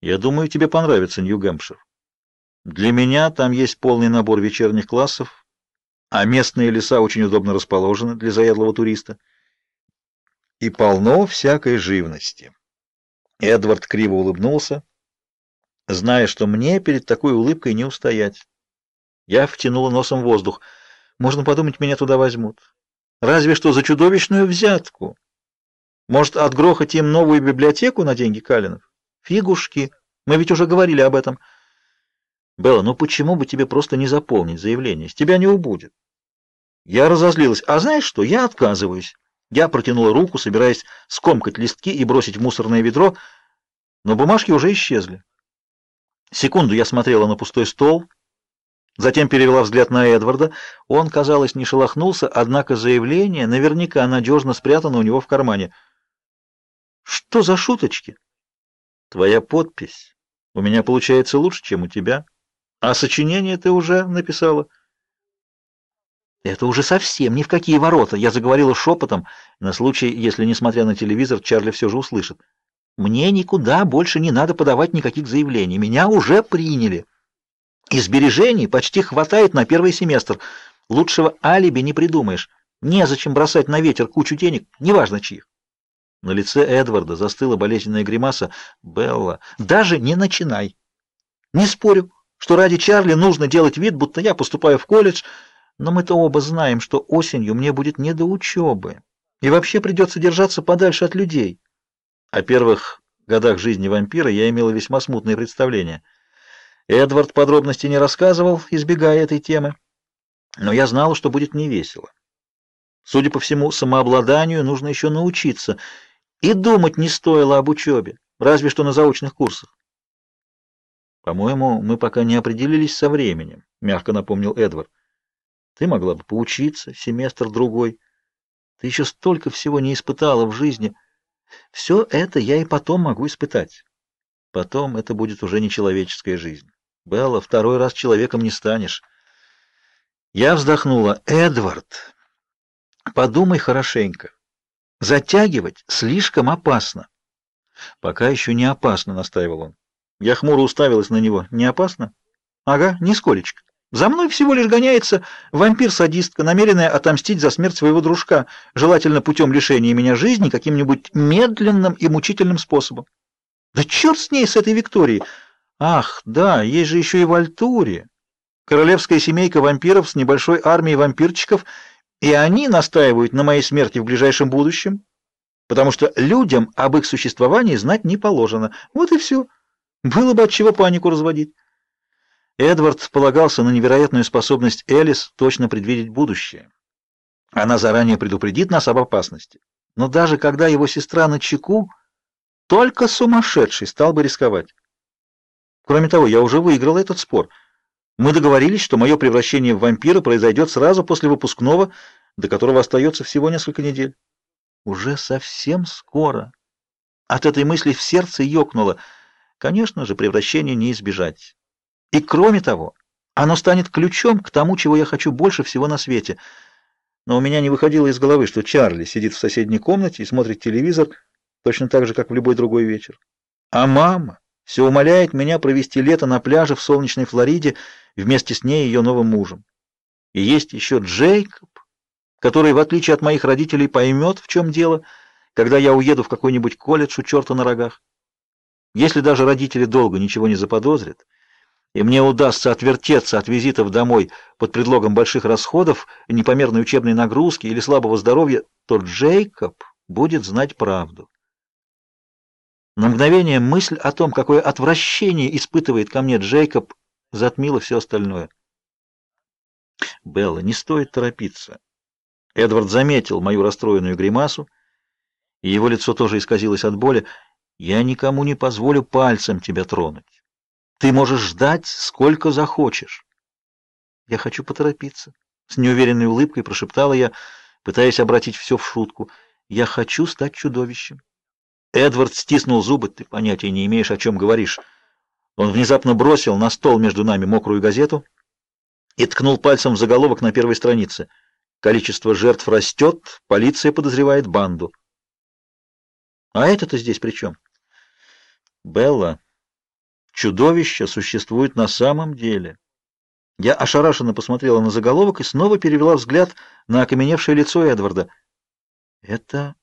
Я думаю, тебе понравится Нью-Гэмпшир. Для меня там есть полный набор вечерних классов, а местные леса очень удобно расположены для заядлого туриста. И полно всякой живности. Эдвард криво улыбнулся, зная, что мне перед такой улыбкой не устоять. Я втянула носом воздух. Можно подумать, меня туда возьмут. Разве что за чудовищную взятку. Может, отгрохать им новую библиотеку на деньги Калинов? Фигушки. Мы ведь уже говорили об этом. Белла, ну почему бы тебе просто не заполнить заявление? С тебя не убудет. Я разозлилась. А знаешь что? Я отказываюсь. Я протянула руку, собираясь скомкать листки и бросить в мусорное ведро, но бумажки уже исчезли. Секунду я смотрела на пустой стол, затем перевела взгляд на Эдварда. Он, казалось, не шелохнулся, однако заявление наверняка надежно спрятано у него в кармане. Что за шуточки? Твоя подпись у меня получается лучше, чем у тебя. А сочинение ты уже написала. Это уже совсем ни в какие ворота. Я заговорила шепотом, на случай, если, несмотря на телевизор, Чарли все же услышит. Мне никуда больше не надо подавать никаких заявлений. Меня уже приняли. И сбережений почти хватает на первый семестр. Лучшего алиби не придумаешь. Незачем бросать на ветер кучу денег, неважно чьих. На лице Эдварда застыла болезненная гримаса. «Белла, даже не начинай. Не спорю, что ради Чарли нужно делать вид, будто я поступаю в колледж, но мы-то оба знаем, что осенью мне будет не до учебы, и вообще придется держаться подальше от людей. О первых годах жизни вампира я имела весьма смутное представление. Эдвард подробности не рассказывал, избегая этой темы, но я знала, что будет невесело. Судя по всему, самообладанию нужно еще научиться — и думать не стоило об учебе, разве что на заочных курсах. По-моему, мы пока не определились со временем, мягко напомнил Эдвард. Ты могла бы поучиться семестр другой. Ты еще столько всего не испытала в жизни. Все это я и потом могу испытать. Потом это будет уже не человеческая жизнь. Белла, второй раз человеком не станешь. Я вздохнула. Эдвард, подумай хорошенько. Затягивать слишком опасно. Пока еще не опасно, настаивал он. Я хмуро уставилась на него. Не опасно? Ага, нисколечко. За мной всего лишь гоняется вампир-садистка, намеренная отомстить за смерть своего дружка, желательно путем лишения меня жизни каким-нибудь медленным и мучительным способом. Да черт с ней, с этой Викторией! Ах, да, есть же еще и Вальтури. Королевская семейка вампиров с небольшой армией вампирчиков и они настаивают на моей смерти в ближайшем будущем, потому что людям об их существовании знать не положено. Вот и все. Было бы от чего панику разводить. Эдвард полагался на невероятную способность Элис точно предвидеть будущее. Она заранее предупредит нас об опасности. Но даже когда его сестра на чеку, только сумасшедший стал бы рисковать. Кроме того, я уже выиграл этот спор — мы договорились, что мое превращение в вампира произойдет сразу после выпускного, до которого остается всего несколько недель. Уже совсем скоро. От этой мысли в сердце ёкнуло. Конечно же, превращение не избежать. И кроме того, оно станет ключом к тому, чего я хочу больше всего на свете. Но у меня не выходило из головы, что Чарли сидит в соседней комнате и смотрит телевизор точно так же, как в любой другой вечер. А мама все умоляет меня провести лето на пляже в солнечной Флориде вместе с ней и ее новым мужем. И есть еще Джейкоб, который, в отличие от моих родителей, поймет, в чем дело, когда я уеду в какой-нибудь колледж у черта на рогах. Если даже родители долго ничего не заподозрят, и мне удастся отвертеться от визитов домой под предлогом больших расходов, непомерной учебной нагрузки или слабого здоровья, то Джейкоб будет знать правду. На мгновение мысль о том, какое отвращение испытывает ко мне Джейкоб, затмила все остальное. Белла, не стоит торопиться. Эдвард заметил мою расстроенную гримасу, и его лицо тоже исказилось от боли. Я никому не позволю пальцем тебя тронуть. Ты можешь ждать сколько захочешь. Я хочу поторопиться, с неуверенной улыбкой прошептала я, пытаясь обратить все в шутку. Я хочу стать чудовищем. Эдвард стиснул зубы. Ты понятия не имеешь, о чем говоришь. Он внезапно бросил на стол между нами мокрую газету и ткнул пальцем в заголовок на первой странице. Количество жертв растет, полиция подозревает банду. А это-то здесь при чем? Белла, Чудовища существуют на самом деле. Я ошарашенно посмотрела на заголовок и снова перевела взгляд на окаменевшее лицо Эдварда. Это